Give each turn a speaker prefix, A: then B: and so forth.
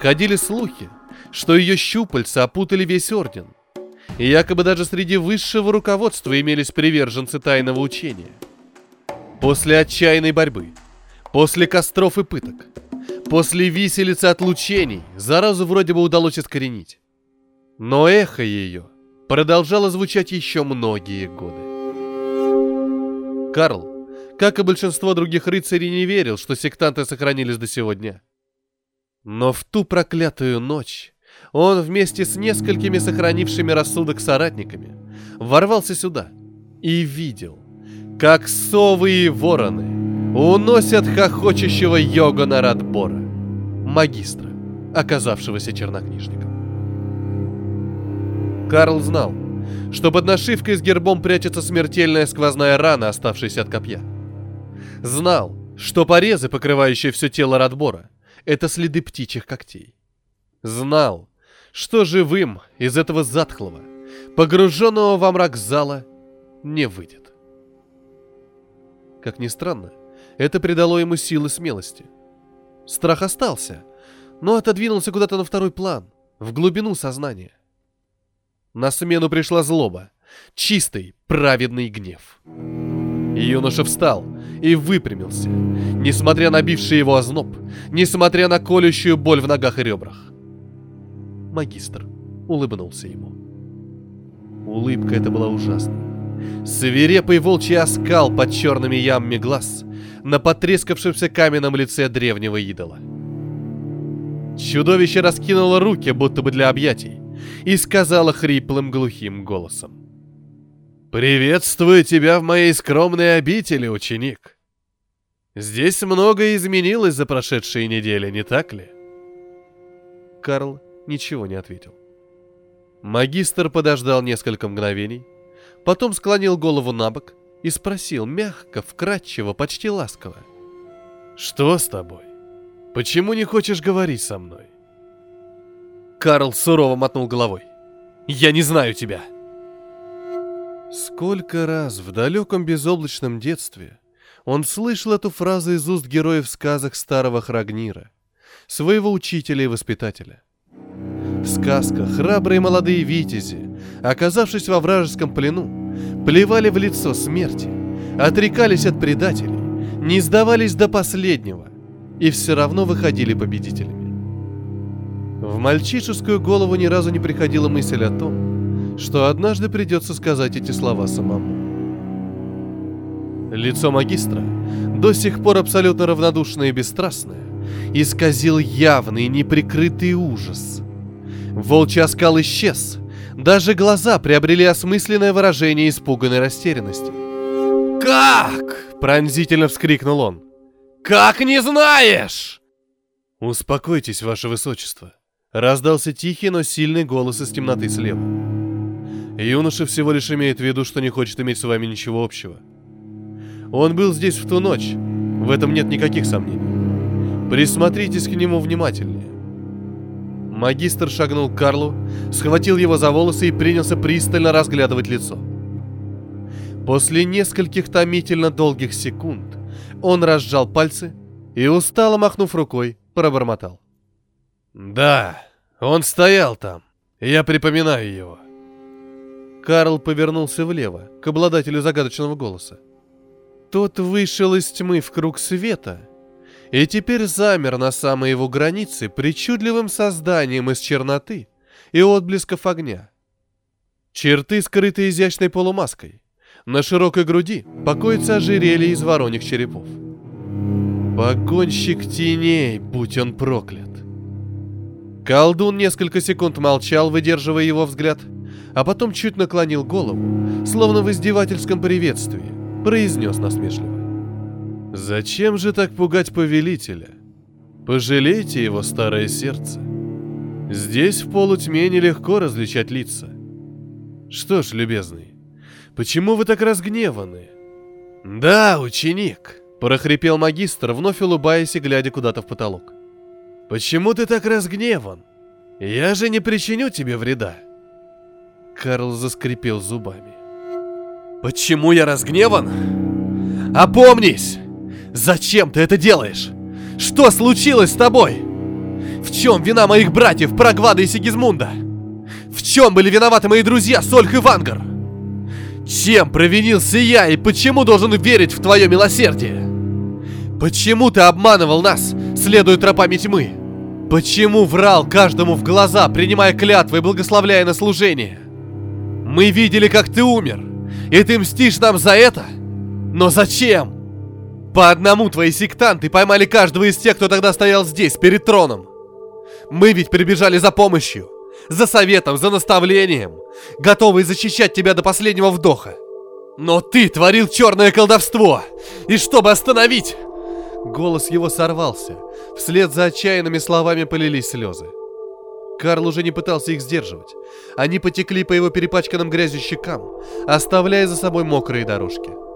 A: Ходили слухи, что ее щупальца опутали весь орден. И якобы даже среди высшего руководства имелись приверженцы тайного учения. После отчаянной борьбы, после костров и пыток, после виселицы отлучений заразу вроде бы удалось искоренить. Но эхо ее продолжало звучать еще многие годы. Карл, как и большинство других рыцарей, не верил, что сектанты сохранились до сегодня. Но в ту проклятую ночь он вместе с несколькими сохранившими рассудок соратниками ворвался сюда и видел, как совы и вороны уносят хохочущего Йогана Радбора, магистра, оказавшегося чернокнижником. Карл знал, что под нашивкой с гербом прячется смертельная сквозная рана, оставшаяся от копья. Знал, что порезы, покрывающие все тело Радбора, это следы птичьих когтей. Знал, что живым из этого затхлого, погруженного во мрак зала, не выйдет. Как ни странно, это придало ему силы смелости. Страх остался, но отодвинулся куда-то на второй план, в глубину сознания. На смену пришла злоба, чистый, праведный гнев. Юноша встал и выпрямился, несмотря на бивший его озноб, несмотря на колющую боль в ногах и ребрах. Магистр улыбнулся ему. Улыбка эта была ужасной. Свирепый волчий оскал под черными ямами глаз на потрескавшемся каменном лице древнего идола. Чудовище раскинуло руки, будто бы для объятий, и сказала хриплым глухим голосом. «Приветствую тебя в моей скромной обители, ученик. Здесь многое изменилось за прошедшие недели, не так ли?» Карл ничего не ответил. Магистр подождал несколько мгновений, потом склонил голову на бок и спросил мягко, вкрадчиво, почти ласково. «Что с тобой? Почему не хочешь говорить со мной?» Карл сурово мотнул головой. «Я не знаю тебя!» Сколько раз в далеком безоблачном детстве он слышал эту фразу из уст героев в сказах старого Храгнира, своего учителя и воспитателя. В сказках храбрые молодые витязи, оказавшись во вражеском плену, плевали в лицо смерти, отрекались от предателей, не сдавались до последнего и все равно выходили победителями. В мальчишескую голову ни разу не приходила мысль о том, что однажды придется сказать эти слова самому. Лицо магистра, до сих пор абсолютно равнодушное и бесстрастное, исказил явный неприкрытый ужас. Волчий оскал исчез, даже глаза приобрели осмысленное выражение испуганной растерянности. «Как?» – пронзительно вскрикнул он. «Как не знаешь?» «Успокойтесь, ваше высочество», Раздался тихий, но сильный голос из темноты слева. Юноша всего лишь имеет в виду, что не хочет иметь с вами ничего общего. Он был здесь в ту ночь. В этом нет никаких сомнений. Присмотритесь к нему внимательнее. Магистр шагнул к Карлу, схватил его за волосы и принялся пристально разглядывать лицо. После нескольких томительно долгих секунд он разжал пальцы и, устало махнув рукой, пробормотал. «Да, он стоял там. Я припоминаю его». Карл повернулся влево, к обладателю загадочного голоса. Тот вышел из тьмы в круг света и теперь замер на самой его границе причудливым созданием из черноты и отблесков огня. Черты скрыты изящной полумаской. На широкой груди покоится ожерелье из вороньих черепов. Погонщик теней, будь он проклят. Колдун несколько секунд молчал, выдерживая его взгляд, а потом чуть наклонил голову, словно в издевательском приветствии, произнес насмешливо. «Зачем же так пугать повелителя? Пожалейте его старое сердце. Здесь в полутьме нелегко различать лица. Что ж, любезный, почему вы так разгневаны?» «Да, ученик», — прохрипел магистр, вновь улыбаясь и глядя куда-то в потолок. Почему ты так разгневан? Я же не причиню тебе вреда. Карл заскрипел зубами. Почему я разгневан? Опомнись! Зачем ты это делаешь? Что случилось с тобой? В чем вина моих братьев Прагвада и Сигизмунда? В чем были виноваты мои друзья Сольх и Вангар? Чем провинился я и почему должен верить в твое милосердие? Почему ты обманывал нас, следуя тропами тьмы? Почему врал каждому в глаза, принимая клятвы и благословляя на служение? Мы видели, как ты умер, и ты мстишь нам за это? Но зачем? По одному твои сектанты поймали каждого из тех, кто тогда стоял здесь, перед троном. Мы ведь прибежали за помощью, за советом, за наставлением, готовые защищать тебя до последнего вдоха. Но ты творил черное колдовство, и чтобы остановить... Голос его сорвался. Вслед за отчаянными словами полились слезы. Карл уже не пытался их сдерживать. Они потекли по его перепачканным грязью щекам, оставляя за собой мокрые дорожки.